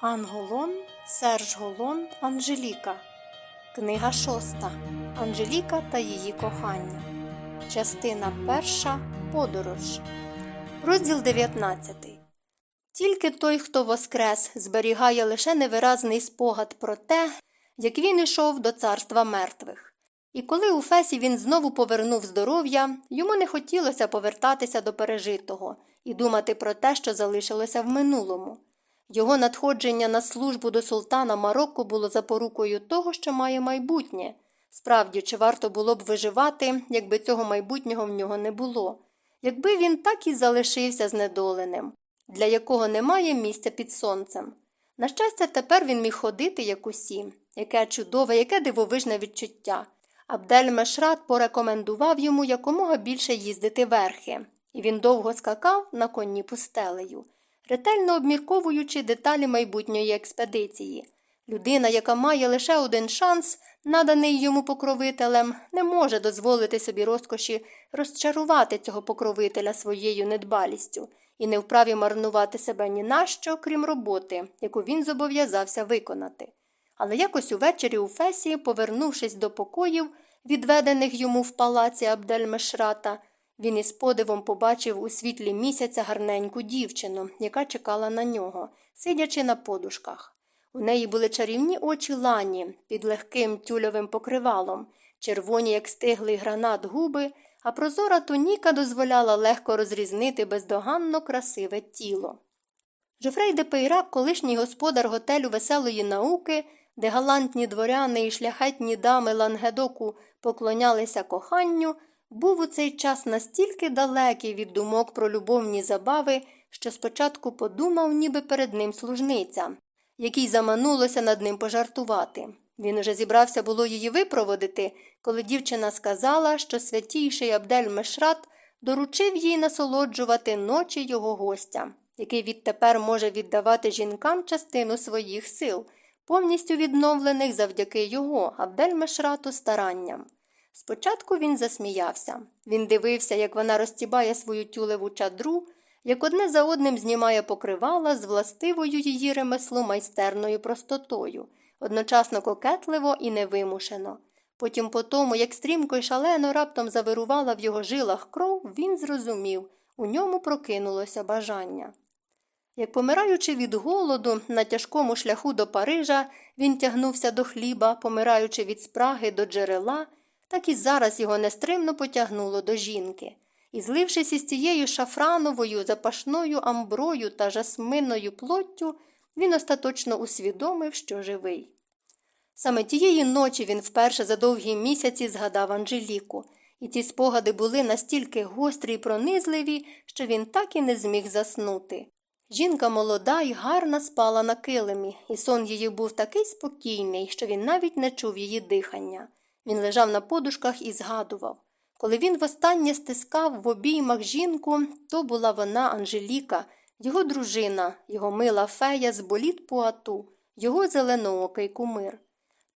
Анголон, Серж Голон, Анжеліка. Книга шоста. Анжеліка та її кохання. Частина перша. Подорож. Розділ 19. Тільки той, хто воскрес, зберігає лише невиразний спогад про те, як він ішов до царства мертвих. І коли у Фесі він знову повернув здоров'я, йому не хотілося повертатися до пережитого і думати про те, що залишилося в минулому. Його надходження на службу до султана Марокко було запорукою того, що має майбутнє. Справді, чи варто було б виживати, якби цього майбутнього в нього не було, якби він так і залишився знедоленим, для якого немає місця під сонцем. На щастя, тепер він міг ходити, як усі, яке чудове, яке дивовижне відчуття. Абдель Мешрат порекомендував йому якомога більше їздити верхи, і він довго скакав на коні пустелею ретельно обмірковуючи деталі майбутньої експедиції. Людина, яка має лише один шанс, наданий йому покровителем, не може дозволити собі розкоші розчарувати цього покровителя своєю недбалістю і не вправі марнувати себе ні на що, крім роботи, яку він зобов'язався виконати. Але якось увечері у Фесі, повернувшись до покоїв, відведених йому в палаці Абдельмешрата, він із подивом побачив у світлі місяця гарненьку дівчину, яка чекала на нього, сидячи на подушках. У неї були чарівні очі лані під легким тюльовим покривалом, червоні, як стиглий гранат губи, а прозора туніка дозволяла легко розрізнити бездоганно красиве тіло. Жофрей де Пейрак, колишній господар готелю веселої науки, де галантні дворяни і шляхетні дами Лангедоку поклонялися коханню, був у цей час настільки далекий від думок про любовні забави, що спочатку подумав, ніби перед ним служниця, якій заманулося над ним пожартувати. Він уже зібрався було її випроводити, коли дівчина сказала, що святійший Абдель Мешрат доручив їй насолоджувати ночі його гостя, який відтепер може віддавати жінкам частину своїх сил, повністю відновлених завдяки його Абдель Мешрату старанням. Спочатку він засміявся. Він дивився, як вона розтібає свою тюлеву чадру, як одне за одним знімає покривала з властивою її ремеслу майстерною простотою, одночасно кокетливо і невимушено. Потім, по тому, як стрімко й шалено раптом завирувала в його жилах кров, він зрозумів у ньому прокинулося бажання. Як помираючи від голоду на тяжкому шляху до Парижа, він тягнувся до хліба, помираючи від спраги до джерела так і зараз його нестримно потягнуло до жінки. І, злившись із цією шафрановою, запашною амброю та жасминною плоттю, він остаточно усвідомив, що живий. Саме тієї ночі він вперше за довгі місяці згадав Анжеліку, і ці спогади були настільки гострі й пронизливі, що він так і не зміг заснути. Жінка молода й гарна спала на килимі, і сон її був такий спокійний, що він навіть не чув її дихання. Він лежав на подушках і згадував. Коли він востаннє стискав в обіймах жінку, то була вона Анжеліка, його дружина, його мила фея з боліт пуату, його зеленоокий кумир.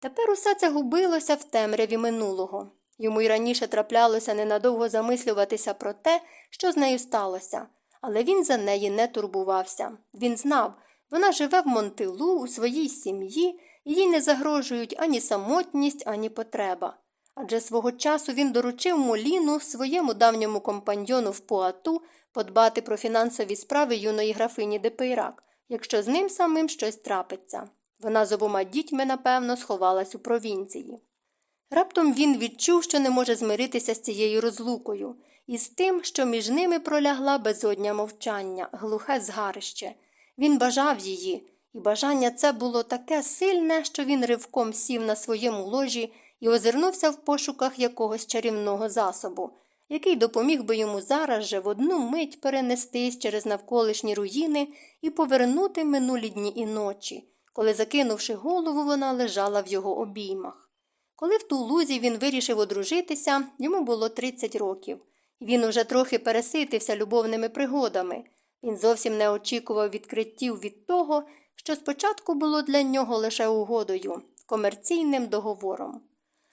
Тепер усе це губилося в темряві минулого. Йому й раніше траплялося ненадовго замислюватися про те, що з нею сталося, але він за неї не турбувався. Він знав, вона живе в Монтелу у своїй сім'ї їй не загрожують ані самотність, ані потреба. Адже свого часу він доручив Моліну, своєму давньому компаньйону в Пуату, подбати про фінансові справи юної графині Депейрак, якщо з ним самим щось трапиться. Вона з обома дітьми, напевно, сховалась у провінції. Раптом він відчув, що не може змиритися з цією розлукою, і з тим, що між ними пролягла безодня мовчання, глухе згарище. Він бажав її, і бажання це було таке сильне, що він ривком сів на своєму ложі і озирнувся в пошуках якогось чарівного засобу, який допоміг би йому зараз же в одну мить перенестись через навколишні руїни і повернути минулі дні і ночі, коли, закинувши голову, вона лежала в його обіймах. Коли в ту лузі він вирішив одружитися, йому було 30 років, він уже трохи переситився любовними пригодами. Він зовсім не очікував відкриттів від того, що спочатку було для нього лише угодою, комерційним договором.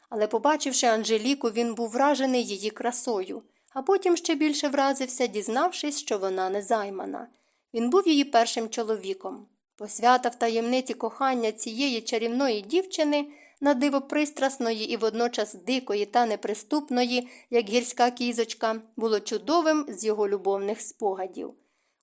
Але, побачивши Анжеліку, він був вражений її красою, а потім ще більше вразився, дізнавшись, що вона не займана. Він був її першим чоловіком. Посвята в таємниці кохання цієї чарівної дівчини, на диво пристрасної і водночас дикої та неприступної, як гірська кізочка, було чудовим з його любовних спогадів.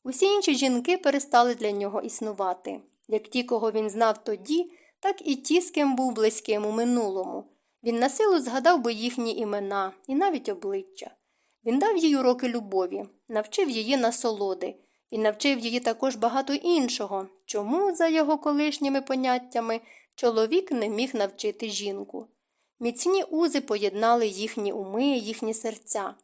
Усі інші жінки перестали для нього існувати, як ті, кого він знав тоді, так і ті, з ким був близьким у минулому. Він на силу згадав би їхні імена і навіть обличчя. Він дав їй уроки любові, навчив її насолоди, і навчив її також багато іншого, чому, за його колишніми поняттями, чоловік не міг навчити жінку. Міцні узи поєднали їхні уми, їхні серця.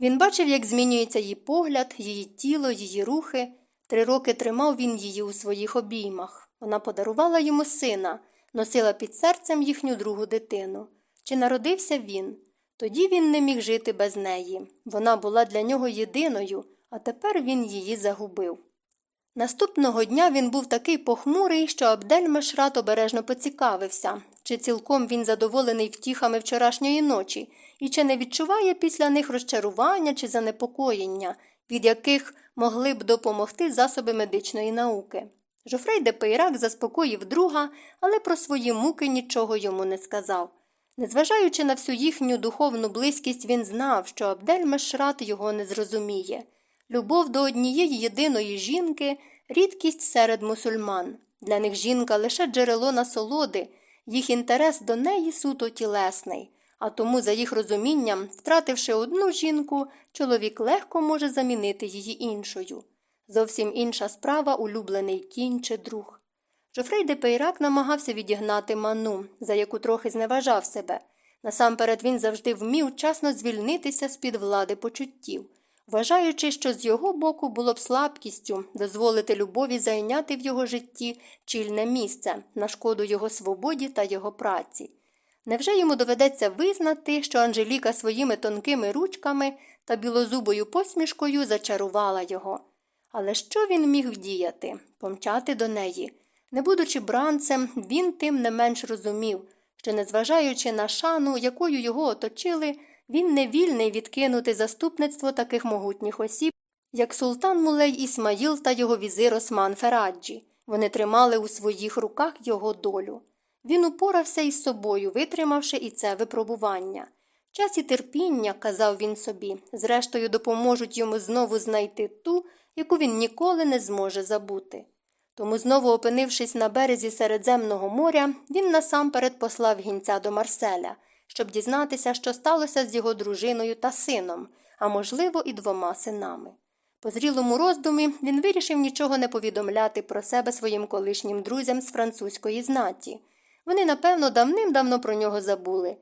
Він бачив, як змінюється її погляд, її тіло, її рухи. Три роки тримав він її у своїх обіймах. Вона подарувала йому сина, носила під серцем їхню другу дитину. Чи народився він? Тоді він не міг жити без неї. Вона була для нього єдиною, а тепер він її загубив. Наступного дня він був такий похмурий, що Абдель Мешрат обережно поцікавився, чи цілком він задоволений втіхами вчорашньої ночі, і чи не відчуває після них розчарування чи занепокоєння, від яких могли б допомогти засоби медичної науки. Жофрей де Пейрак заспокоїв друга, але про свої муки нічого йому не сказав. Незважаючи на всю їхню духовну близькість, він знав, що Абдель Мешрат його не зрозуміє. Любов до однієї єдиної жінки рідкість серед мусульман. Для них жінка лише джерело насолоди, їх інтерес до неї суто тілесний, а тому, за їх розумінням, втративши одну жінку, чоловік легко може замінити її іншою. Зовсім інша справа улюблений кінь чи друг. Жофрей де Пейрак намагався відігнати ману, за яку трохи зневажав себе. Насамперед він завжди вмів часно звільнитися з під влади почуттів вважаючи, що з його боку було б слабкістю дозволити любові зайняти в його житті чільне місце на шкоду його свободі та його праці. Невже йому доведеться визнати, що Анжеліка своїми тонкими ручками та білозубою посмішкою зачарувала його? Але що він міг вдіяти помчати до неї? Не будучи бранцем, він тим не менш розумів, що, незважаючи на шану, якою його оточили, він не вільний відкинути заступництво таких могутніх осіб, як султан Мулей Ісмаїл та його візир Осман Фераджі. Вони тримали у своїх руках його долю. Він упорався із собою, витримавши і це випробування. Час і терпіння, казав він собі, зрештою допоможуть йому знову знайти ту, яку він ніколи не зможе забути. Тому, знову опинившись на березі Середземного моря, він насамперед послав гінця до Марселя щоб дізнатися, що сталося з його дружиною та сином, а можливо, і двома синами. По зрілому роздумі він вирішив нічого не повідомляти про себе своїм колишнім друзям з французької знаті. Вони, напевно, давним-давно про нього забули.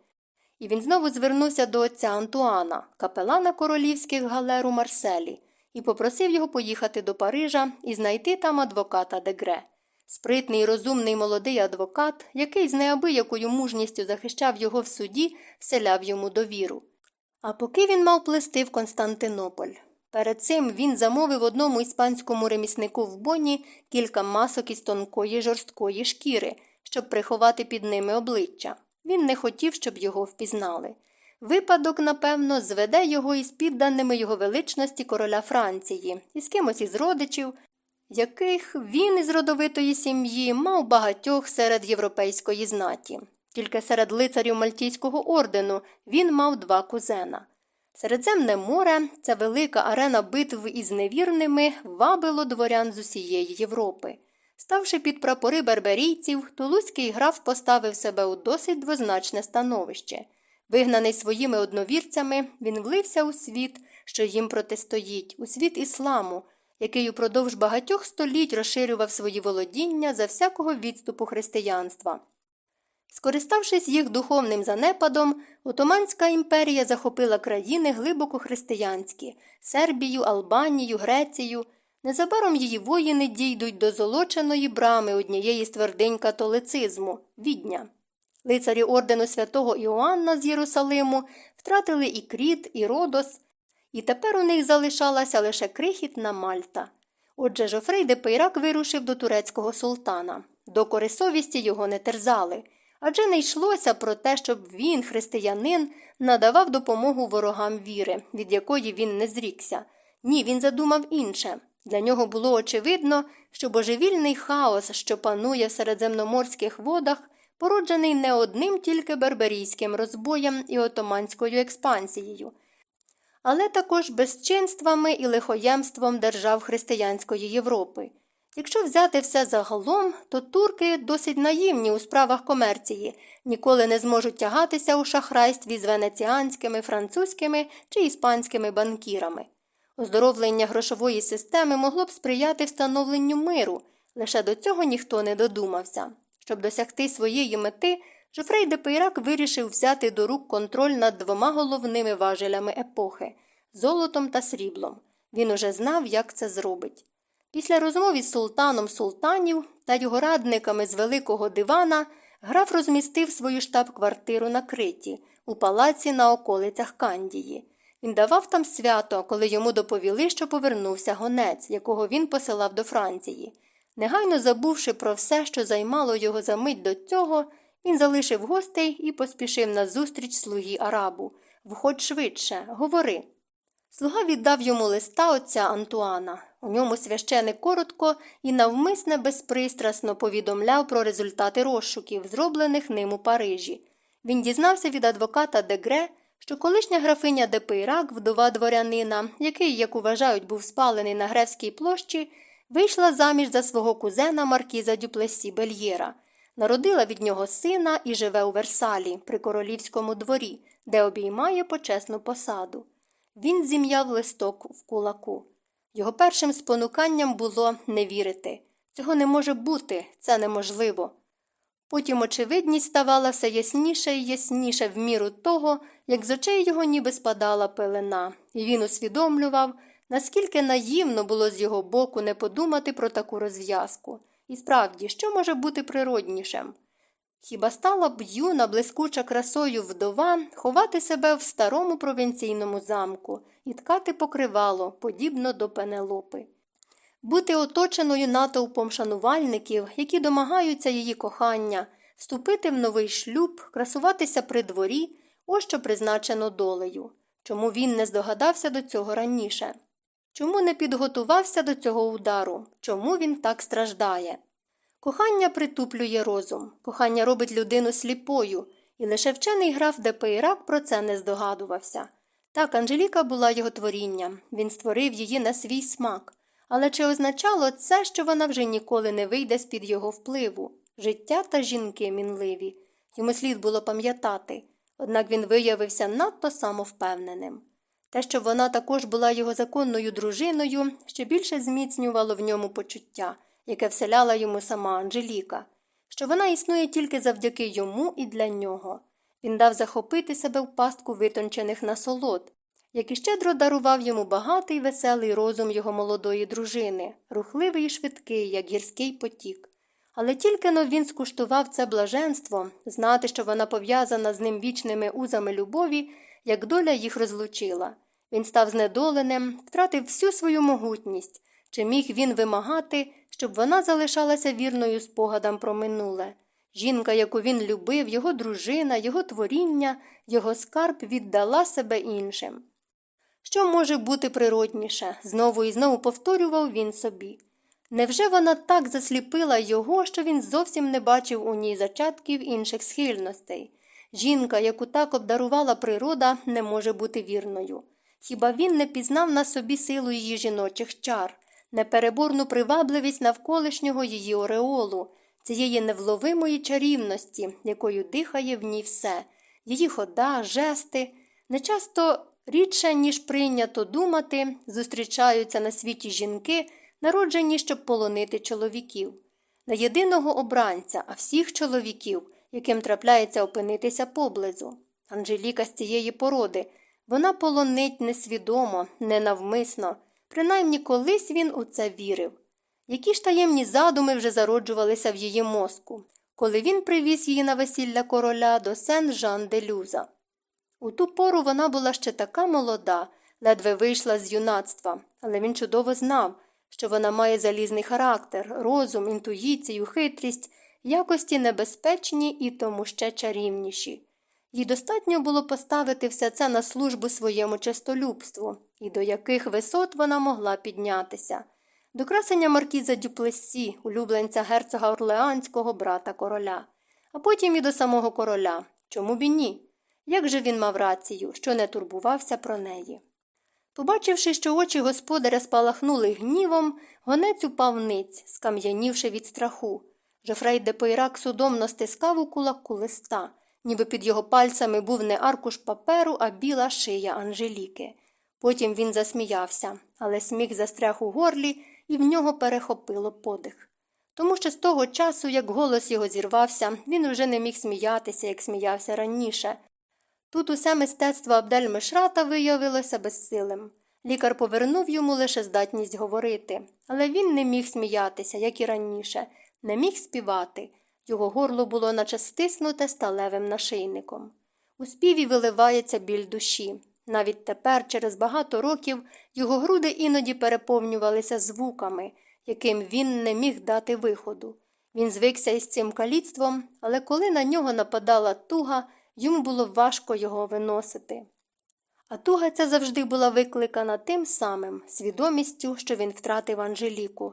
І він знову звернувся до отця Антуана, капелана королівських галер у Марселі, і попросив його поїхати до Парижа і знайти там адвоката Дегре. Спритний і розумний молодий адвокат, який з неабиякою мужністю захищав його в суді, вселяв йому довіру. А поки він мав плести в Константинополь. Перед цим він замовив одному іспанському реміснику в боні кілька масок із тонкої жорсткої шкіри, щоб приховати під ними обличчя. Він не хотів, щоб його впізнали. Випадок, напевно, зведе його із підданими його величності короля Франції, із кимось із родичів, яких він із родовитої сім'ї мав багатьох серед європейської знаті. Тільки серед лицарів Мальтійського ордену він мав два кузена. Середземне море, ця велика арена битв із невірними, вабило дворян з усієї Європи. Ставши під прапори берберійців, Тулузький граф поставив себе у досить двозначне становище. Вигнаний своїми одновірцями, він влився у світ, що їм протистоїть, у світ ісламу, який упродовж багатьох століть розширював свої володіння за всякого відступу християнства. Скориставшись їх духовним занепадом, Отоманська імперія захопила країни глибоко християнські Сербію, Албанію, Грецію. Незабаром її воїни дійдуть до золоченої брами однієї з твердинь католицизму відня. Лицарі ордену святого Іоанна з Єрусалиму втратили і Кріт, і Родос, і тепер у них залишалася лише крихітна Мальта. Отже, Жофрей де Пейрак вирушив до турецького султана. Докори совісті його не терзали, адже не йшлося про те, щоб він, християнин, надавав допомогу ворогам віри, від якої він не зрікся. Ні, він задумав інше Для нього було очевидно, що божевільний хаос, що панує в середземноморських водах, породжений не одним тільки берберійським розбоєм і отоманською експансією, але також безчинствами і лихоємством держав християнської Європи. Якщо взяти все загалом, то турки досить наївні у справах комерції, ніколи не зможуть тягатися у шахрайстві з венеціанськими, французькими чи іспанськими банкірами. Оздоровлення грошової системи могло б сприяти встановленню миру, лише до цього ніхто не додумався. Щоб досягти своєї мети, Жофрей де Пейрак вирішив взяти до рук контроль над двома головними важелями епохи золотом та сріблом. Він уже знав, як це зробить. Після розмов із султаном султанів та його радниками з великого дивана граф розмістив свою штаб-квартиру на Криті, у палаці на околицях Кандії. Він давав там свято, коли йому доповіли, що повернувся гонець, якого він посилав до Франції. Негайно забувши про все, що займало його за мить до цього, він залишив гостей і поспішив на зустріч слугі арабу. Входь швидше, говори. Слуга віддав йому листа отця Антуана. У ньому священик коротко і навмисне безпристрасно повідомляв про результати розшуків, зроблених ним у Парижі. Він дізнався від адвоката Дегре, що колишня графиня Депейрак, вдова дворянина, який, як вважають, був спалений на Гревській площі, вийшла заміж за свого кузена Маркіза Дюплесі Бельєра, народила від нього сина і живе у Версалі при королівському дворі, де обіймає почесну посаду. Він зім'яв листок в кулаку. Його першим спонуканням було не вірити. Цього не може бути, це неможливо. Потім очевидність ставала все ясніше і ясніше в міру того, як з очей його ніби спадала пелена, і він усвідомлював, наскільки наївно було з його боку не подумати про таку розв'язку. І справді, що може бути природнішим? Хіба стала б юна, блискуча красою вдова ховати себе в старому провінційному замку і ткати покривало, подібно до пенелопи, бути оточеною натовпом шанувальників, які домагаються її кохання, вступити в новий шлюб, красуватися при дворі, ось що призначено долею. Чому він не здогадався до цього раніше? Чому не підготувався до цього удару? Чому він так страждає? Кохання притуплює розум, кохання робить людину сліпою, і лише вчений граф де Пейрак про це не здогадувався. Так, Анжеліка була його творінням, він створив її на свій смак. Але чи означало це, що вона вже ніколи не вийде з під його впливу? Життя та жінки мінливі. Йому слід було пам'ятати, однак він виявився надто самовпевненим. Те, що вона також була його законною дружиною, ще більше зміцнювало в ньому почуття яке вселяла йому сама Анжеліка, що вона існує тільки завдяки йому і для нього. Він дав захопити себе в пастку витончених насолод, як і щедро дарував йому багатий веселий розум його молодої дружини, рухливий і швидкий, як гірський потік. Але тільки но він скуштував це блаженство, знати, що вона пов'язана з ним вічними узами любові, як доля їх розлучила. Він став знедоленим, втратив всю свою могутність, чи міг він вимагати, щоб вона залишалася вірною спогадам про минуле. Жінка, яку він любив, його дружина, його творіння, його скарб віддала себе іншим. Що може бути природніше? знову і знову повторював він собі. Невже вона так засліпила його, що він зовсім не бачив у ній зачатків інших схильностей? Жінка, яку так обдарувала природа, не може бути вірною. Хіба він не пізнав на собі силу її жіночих чар? непереборну привабливість навколишнього її ореолу, цієї невловимої чарівності, якою дихає в ній все, її хода, жести, нечасто рідше, ніж прийнято думати, зустрічаються на світі жінки, народжені, щоб полонити чоловіків, не єдиного обранця, а всіх чоловіків, яким трапляється опинитися поблизу. Анжеліка з цієї породи, вона полонить несвідомо, ненавмисно. Принаймні колись він у це вірив. Які ж таємні задуми вже зароджувалися в її мозку, коли він привіз її на весілля короля до сен Жан де Люза. У ту пору вона була ще така молода, ледве вийшла з юнацтва, але він чудово знав, що вона має залізний характер, розум, інтуїцію, хитрість, якості небезпечні і тому ще чарівніші. Їй достатньо було поставити все це на службу своєму честолюбству і до яких висот вона могла піднятися. до красення маркіза Дюплесі, улюбленця герцога Орлеанського брата короля, а потім і до самого короля. Чому б і ні? Як же він мав рацію, що не турбувався про неї? Побачивши, що очі господаря спалахнули гнівом, гонець упав ниць, скам'янівши від страху. Жофрей де Пейрак судомно стискав у кулаку листа, ніби під його пальцями був не аркуш паперу, а біла шия Анжеліки. Потім він засміявся, але сміх застряг у горлі і в нього перехопило подих. Тому що з того часу, як голос його зірвався, він уже не міг сміятися, як сміявся раніше. Тут усе мистецтво Абдель-Мешрата виявилося безсилим. Лікар повернув йому лише здатність говорити, але він не міг сміятися, як і раніше, не міг співати. Його горло було наче стиснуте сталевим нашийником. У співі виливається біль душі. Навіть тепер, через багато років, його груди іноді переповнювалися звуками, яким він не міг дати виходу. Він звикся із цим каліцтвом, але коли на нього нападала туга, йому було важко його виносити. А туга ця завжди була викликана тим самим свідомістю, що він втратив Анжеліку.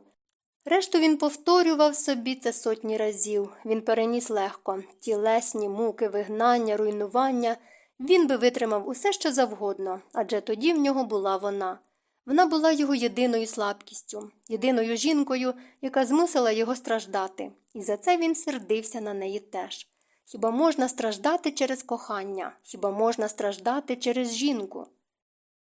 Решту він повторював собі це сотні разів. Він переніс легко тілесні муки, вигнання, руйнування. Він би витримав усе, що завгодно, адже тоді в нього була вона. Вона була його єдиною слабкістю, єдиною жінкою, яка змусила його страждати, і за це він сердився на неї теж. Хіба можна страждати через кохання, хіба можна страждати через жінку?